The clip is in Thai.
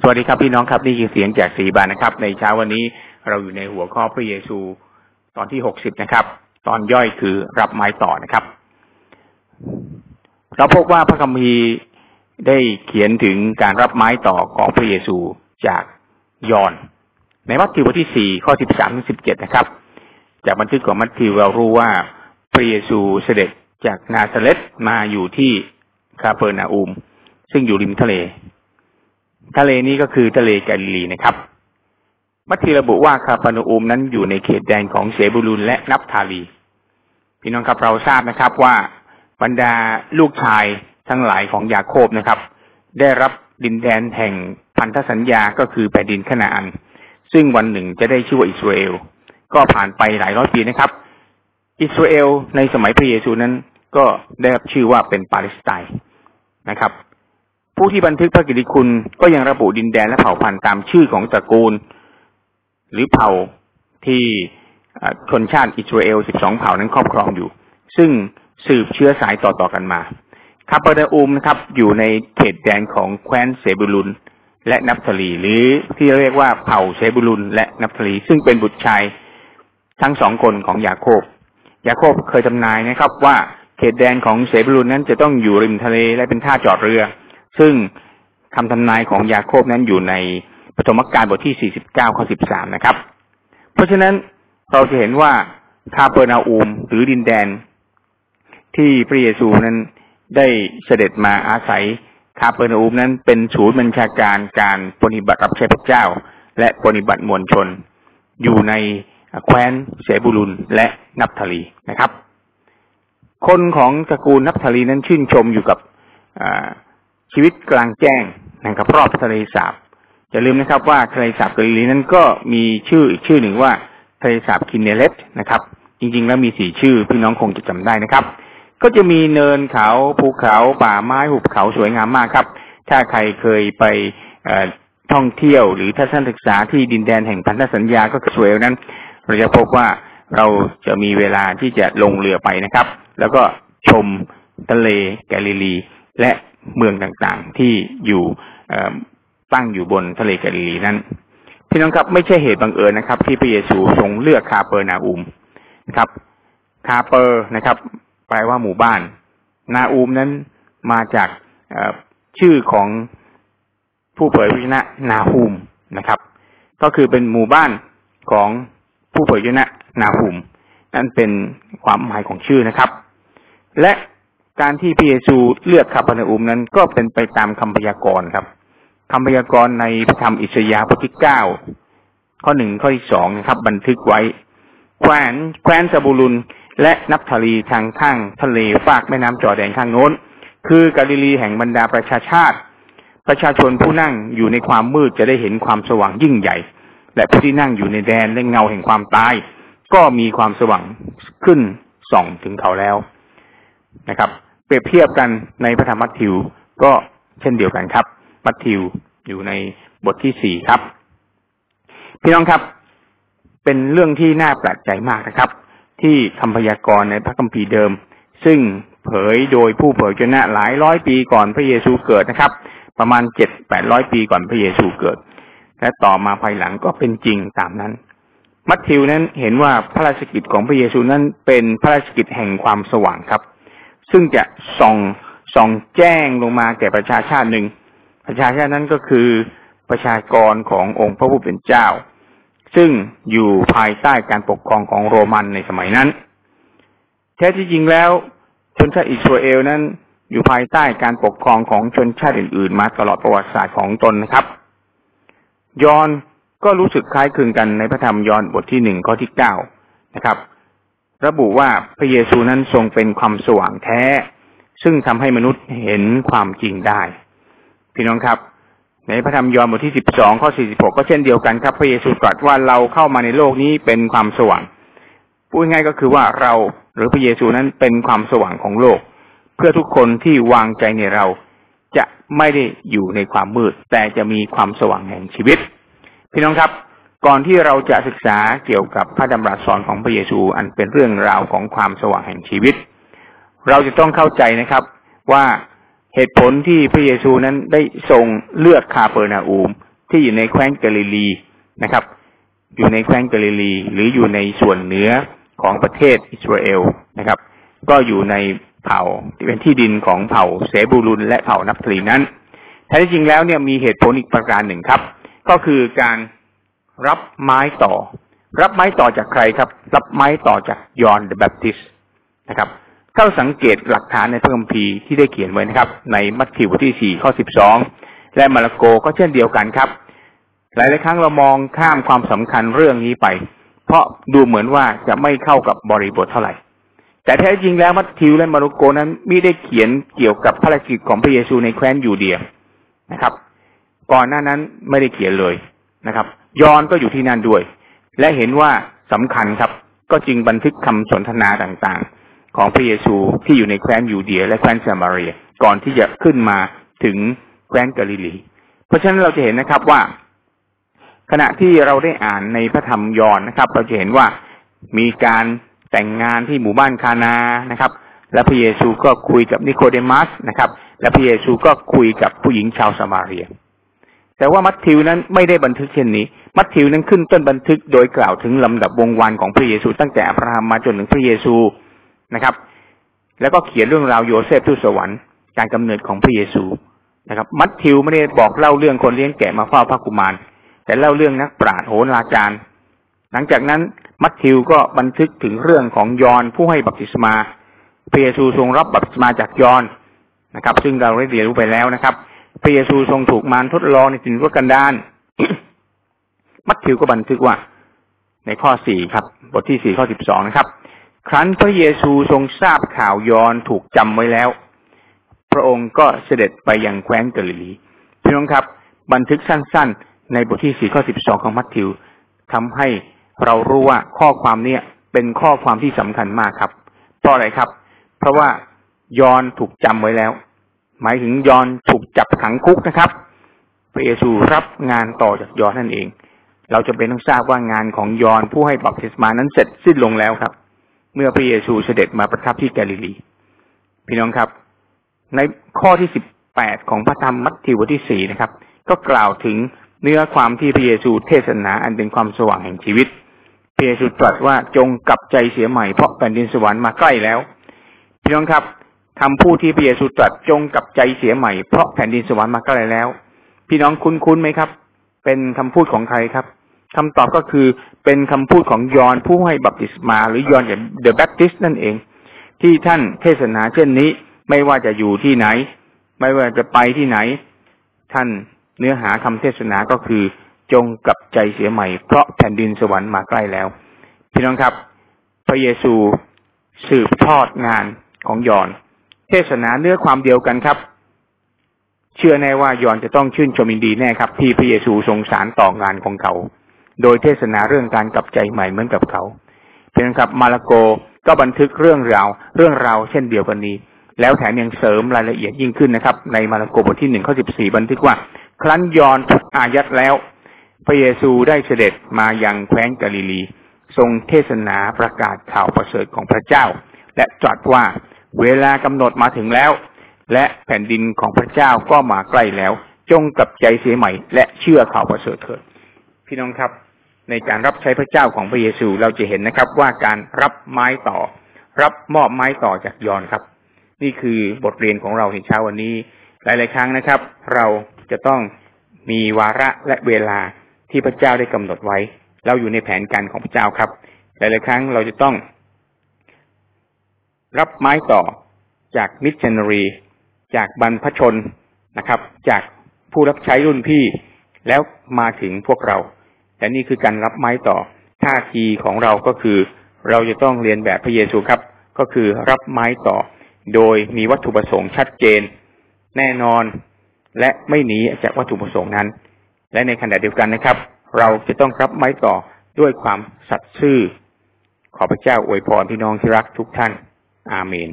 สวัสดีครับพี่น้องครับนี่คือเสียงจากสีบานนะครับ ในเช้าวันนี้เราอยู่ในหัวข้อพระเยซูตอนที่หกสิบนะครับ ตอนย่อยคือรับไม้ต่อนะครับ เราพบว่าพระคัมภีร์ได้เขียนถึงการรับไม้ต่อของพระเยซูจากยอนในมัทธิวบทที่สี่ข้อสิบสามถึงสิบเจ็ดนะครับ จากบันทึกของมัทธิวเรารู้ว่าพระเยซูเสด็จจากนาซาเรตมาอยู่ที่คาเปอร์นาอูมซึ่งอยู่ริมทะเล ทะเลนี้ก็คือทะเลแกลิลีนะครับ มัทธิระบุว่าคาปานูอุมนั้นอยู่ในเขตแดนของเสบูลุนและนับทาลี พี่น้องครับเราทราบนะครับว่าบรรดาลูกชายทั้งหลายของยาโคบนะครับ ได้รับดินแดนแห่งพันธสัญญาก็คือแผ่นดินขนาอัน ซึ่งวันหนึ่งจะได้ชื่อว่าอิสราเอล ก็ผ่านไปหลายร้อยปีนะครับ อิสราเอลในสมัยพระเยซูนั้นก็ได้รับชื่อว่าเป็นปาเลสไตน์นะครับ ผู้ที่บันทึกพระกิติคุณก็ยังระบุดินแดนและเผ่าพันธุ์ตามชื่อของตระกูล หรือเผ่าที่ชนชาติอิสราเอล 12 เผ่านั้นครอบครองอยู่ ซึ่งสืบเชื้อสายต่อๆกันมาคาปเดอูมนะครับ อยู่ในเขตแดนของแคว้นเซบูลุนและนับทลีหรือที่เรียกว่าเผ่าเซบูลุนและนับทลี ซึ่งเป็นบุตรชายทั้งสองคนของยาโคบ ยาโคบเคยทำนายนะครับว่าเขตแดนของเซบูลุนนั้นจะต้องอยู่ริมทะเลและเป็นท่าจอดเรือ ซึ่งคำทำนายของยาโคบนั้นอยู่ในปฐมกาลบทที่ 49 ข้อ 13 นะครับ เพราะฉะนั้นเราจะเห็นว่าคาเปอร์นาอูมหรือดินแดน ที่พระเยซูนั้นได้เสด็จมาอาศัยคาเปอร์นาอูมนั้นเป็นศูนย์บัญชาการการปฏิบัติรับใช้พระเจ้า และปฏิบัติมวลชน อยู่ในแคว้นเสบูลุนและนับทลีนะครับ คนของตระกูลนับทลีนั้นชื่นชมอยู่กับ ชีวิตกลางแจ้งนะครับรอบทะเลสาบอย่าลืมนะครับว่าทะเลสาบกาลิลีนั้นก็มีชื่ออีกชื่อหนึ่งว่าทะเลสาบคินเนเลตนะครับ จริงๆ แล้วมีสี่ชื่อพี่น้องคงจะจำได้นะครับ ก็จะมีเนินเขาภูเขาป่าไม้หุบเขาสวยงามมากครับ ถ้าใครเคยไปท่องเที่ยวหรือทัศนศึกษาที่ดินแดนแห่งพันธสัญญาก็สวยนั้น เราจะพบว่าเราจะมีเวลาที่จะลงเรือไปนะครับ แล้วก็ชมทะเลแกลิลี และ เมืองต่างๆ ที่อยู่ตั้งอยู่บนทะเลกาลิลีนั้นพี่น้องครับไม่ใช่เหตุบังเอิญนะครับ ที่พระเยซูทรงเลือกคาเปอร์นาอุมนะครับ คาเปอร์นะครับ แปลว่าหมู่บ้าน นาอูมนั้นมาจากชื่อของผู้เผยพระชนะนาฮูมนะครับ ก็คือเป็นหมู่บ้านของผู้เผยพระชนะนาฮูมนั่นเป็นความหมายของชื่อนะครับ และ การที่พระเยซูเลือกคาปานาอุมนั้น ก็เป็นไปตามคำพยากรณ์ครับคำพยากรณ์ในพระธรรมอิสยาห์บทที่เก้าข้อหนึ่งข้อที่สองนะครับ บันทึกไว้ แคว้นแคว้นซาบูลุนและนับทลีทางข้างทะเลฝากแม่น้ำจอแดนข้างโน้น คือกาลิลีแห่งบรรดาประชาชาติ ประชาชนผู้นั่งอยู่ในความมืดจะได้เห็นความสว่างยิ่งใหญ่ และผู้ที่นั่งอยู่ในแดนและเงาแห่งความตาย ก็มีความสว่างขึ้นส่องถึงเขาแล้ว นะครับ เปรียบเทียบกันในพระธรรมมัทธิวก็เช่นเดียวกันครับ มัทธิวอยู่ในบทที่สี่ครับ พี่น้องครับ เป็นเรื่องที่น่าแปลกใจมากนะครับ ที่คำพยากรณ์ในพระคัมภีร์เดิม ซึ่งเผยโดยผู้เผยชนะหลายร้อยปีก่อนพระเยซูเกิดนะครับ ประมาณเจ็ดแปดร้อยปีก่อนพระเยซูเกิด และต่อมาภายหลังก็เป็นจริงตามนั้น มัทธิวนั้นเห็นว่าพระราชกิจของพระเยซูนั้นเป็นพระราชกิจแห่งความสว่างครับ ซึ่งจะส่องส่องแจ้งลงมาแก่ประชาชาติหนึ่ง ประชาชาตินั้นก็คือประชากรขององค์พระผู้เป็นเจ้า ซึ่งอยู่ภายใต้การปกครองของโรมันในสมัยนั้น แท้ที่จริงแล้วชนชาติอิสราเอลนั้นอยู่ภายใต้การปกครองของชนชาติอื่น ๆ มาตลอดประวัติศาสตร์ของตนนะครับ ยอนก็รู้สึกคล้ายคลึงกันในพระธรรมยอนบทที่หนึ่งข้อที่เก้านะครับ ระบุว่าพระเยซูนั้นทรงเป็นความสว่างแท้ ซึ่งทำให้มนุษย์เห็นความจริงได้ พี่น้องครับ ในพระธรรมยอห์นบทที่สิบสองข้อสี่สิบหกก็เช่นเดียวกันครับ พระเยซูตรัสว่าเราเข้ามาในโลกนี้เป็นความสว่างพูดง่ายก็คือว่าเราหรือพระเยซูนั้นเป็นความสว่างของโลก เพื่อทุกคนที่วางใจในเราจะไม่ได้อยู่ในความมืด แต่จะมีความสว่างแห่งชีวิต พี่น้องครับ ก่อนที่เราจะศึกษาเกี่ยวกับพระดำรัสสอนของพระเยซูอันเป็นเรื่องราวของความสว่างแห่งชีวิต เราจะต้องเข้าใจนะครับว่าเหตุผลที่พระเยซูนั้นได้ทรงเลือกคาเปอร์นาอูม ที่อยู่ในแคว้นกาลิลีนะครับ อยู่ในแคว้นกาลิลี หรืออยู่ในส่วนเหนือของประเทศอิสราเอลนะครับ ก็อยู่ในเผ่าเป็นที่ดินของเผ่าเสบูลุนและเผ่านับตรีนั้นแท้จริงแล้วเนี่ยมีเหตุผลอีกประการหนึ่งครับ ก็คือการ รับไม้ต่อ รับไม้ต่อจากใครครับ รับไม้ต่อจากยอห์นเดอะแบปติสต์นะครับถ้าสังเกตหลักฐานในพระคัมภีร์ที่ได้เขียนไว้นะครับ ในมัทธิวบทที่สี่ข้อสิบสองและมาระโกก็เช่นเดียวกันครับ หลายหลายครั้งเรามองข้ามความสำคัญเรื่องนี้ไป เพราะดูเหมือนว่าจะไม่เข้ากับบริบทเท่าไหร่ แต่แท้จริงแล้วมัทธิวและมาระโกนั้นไม่ได้เขียนเกี่ยวกับภารกิจของพระเยซูในแคว้นยูเดียนะครับ ก่อนหน้านั้นไม่ได้เขียนเลยนะครับ ยอนก็อยู่ที่นั่นด้วย และเห็นว่าสำคัญครับ ก็จึงบันทึกคำสนทนาต่างๆ ของพระเยซูที่อยู่ในแคว้นยูเดีย และแคว้นซามารีก่อนที่จะขึ้นมาถึงแคว้นกาลิลี เพราะฉะนั้นเราจะเห็นนะครับว่า ขณะที่เราได้อ่านในพระธรรมยอนนะครับ เราจะเห็นว่ามีการแต่งงานที่หมู่บ้านคานานะครับ และพระเยซูก็คุยกับนิโคเดมัสนะครับ และพระเยซูก็คุยกับผู้หญิงชาวสมาเรีย แต่ว่ามัทธิวนั้นไม่ได้บันทึกเช่นนี้ มัทธิวนั้นขึ้นต้นบันทึกโดยกล่าวถึงลำดับวงวานของพระเยซู ตั้งแต่อับราฮัมมาจนถึงพระเยซูนะครับ แล้วก็เขียนเรื่องราวโยเซฟทูตสวรรค์การกำเนิดของพระเยซูนะครับ มัทธิวไม่ได้บอกเล่าเรื่องคนเลี้ยงแกะมาเฝ้าพระกุมาร แต่เล่าเรื่องนักปราชญ์โหราจารย์ หลังจากนั้นมัทธิวก็บันทึกถึงเรื่องของยอนผู้ให้บัพติศมาพระเยซูทรงรับบัพติศมาจากยอนนะครับ ซึ่งเราได้เรียนรู้ไปแล้วนะครับ พระเยซูทรงถูกมารทดลองในถิ่นทุกันดารมัทธิวก็บันทึกว่า ในข้อสี่ครับ บทที่สี่ข้อสิบสองนะครับ ครั้นพระเยซูทรงทราบข่าวยอนถูกจำไว้แล้ว พระองค์ก็เสด็จไปยังแคว้นกาลิลีพี่น้องครับ บันทึกสั้น ๆ ในบทที่สี่ข้อสิบสองของมัทธิวทำให้เรารู้ว่าข้อความเนี้ยเป็นข้อความที่สำคัญมากครับ เพราะอะไรครับ เพราะว่ายอนถูกจำไว้แล้ว หมายถึงยอนถูกจับขังคุกนะครับ พระเยซูรับงานต่อจากยอนนั่นเอง เราจะเป็นต้องทราบว่างานของยอนผู้ให้บัพติศมานั้นเสร็จสิ้นลงแล้วครับ เมื่อพระเยซูเสด็จมาประทับที่แกลิลี พี่น้องครับ ในข้อที่สิบแปดของพระธรรมมัทธิวบทที่สี่นะครับ ก็กล่าวถึงเนื้อความที่พระเยซูเทศนาอันเป็นความสว่างแห่งชีวิตพระเยซูตรัสว่าจงกลับใจเสียใหม่เพราะแผ่นดินสวรรค์มาใกล้แล้ว พี่น้องครับ คำพูดที่พระเยซูตรัสจงกลับใจเสียใหม่ เพราะแผ่นดินสวรรค์มาใกล้แล้ว พี่น้องคุ้นๆไหมครับ เป็นคำพูดของใครครับคำตอบก็คือเป็นคำพูดของยอนผู้ให้บัพติศมา หรือยอนเดอะแบปติสนั่นเอง ที่ท่านเทศนาเช่นนี้ไม่ว่าจะอยู่ที่ไหน ไม่ว่าจะไปที่ไหน ท่านเนื้อหาคำเทศนาก็คือ จงกลับใจเสียใหม่ เพราะแผ่นดินสวรรค์มาใกล้แล้ว พี่น้องครับ พระเยซูสืบทอดงานของยอน เทศนาเนื้อความเดียวกันครับ เชื่อแน่ว่ายอนจะต้องชื่นชมยินดีแน่ครับ ที่พระเยซูทรงสารต่องานของเขา โดยเทศนาเรื่องการกลับใจใหม่เหมือนกับเขาเพียงครับมาระโกก็บันทึกเรื่องราวเรื่องราวเช่นเดียวกันนี้ แล้วแถมยังเสริมรายละเอียดยิ่งขึ้นนะครับ ในมาระโกบทที่หนึ่งข้อสิบสี่บันทึกว่า ครั้นยอนถูกอายัดแล้ว พระเยซูได้เสด็จมายังแคว้นกาลิลี ทรงเทศนาประกาศข่าวประเสริฐของพระเจ้า และตรัสว่า เวลากำหนดมาถึงแล้ว และแผ่นดินของพระเจ้าก็มาใกล้แล้ว จงกลับใจเสียใหม่ และเชื่อข่าวประเสริฐเถิด พี่น้องครับ ในการรับใช้พระเจ้าของพระเยซูเราจะเห็นนะครับว่าการรับไม้ต่อ รับมอบไม้ต่อจากยอนครับ นี่คือบทเรียนของเราในเช้าวันนี้ หลาย ๆ ครั้งนะครับ เราจะต้องมีวาระและเวลาที่พระเจ้าได้กำหนดไว้ เราอยู่ในแผนการของพระเจ้าครับ หลาย ๆ ครั้งเราจะต้อง รับไม้ต่อจากมิชชันนารี จากบรรพชนนะครับ จากผู้รับใช้รุ่นพี่ แล้วมาถึงพวกเรา แต่นี่คือการรับไม้ต่อ ท่าทีของเราก็คือ เราจะต้องเรียนแบบพระเยซูครับ ก็คือรับไม้ต่อ โดยมีวัตถุประสงค์ชัดเจน แน่นอนและไม่หนีจากวัตถุประสงค์นั้น และในขณะเดียวกันนะครับ เราจะต้องรับไม้ต่อด้วยความสัตย์ซื่อ ขอพระเจ้าอวยพรพี่น้องที่รักทุกท่าน อาเมน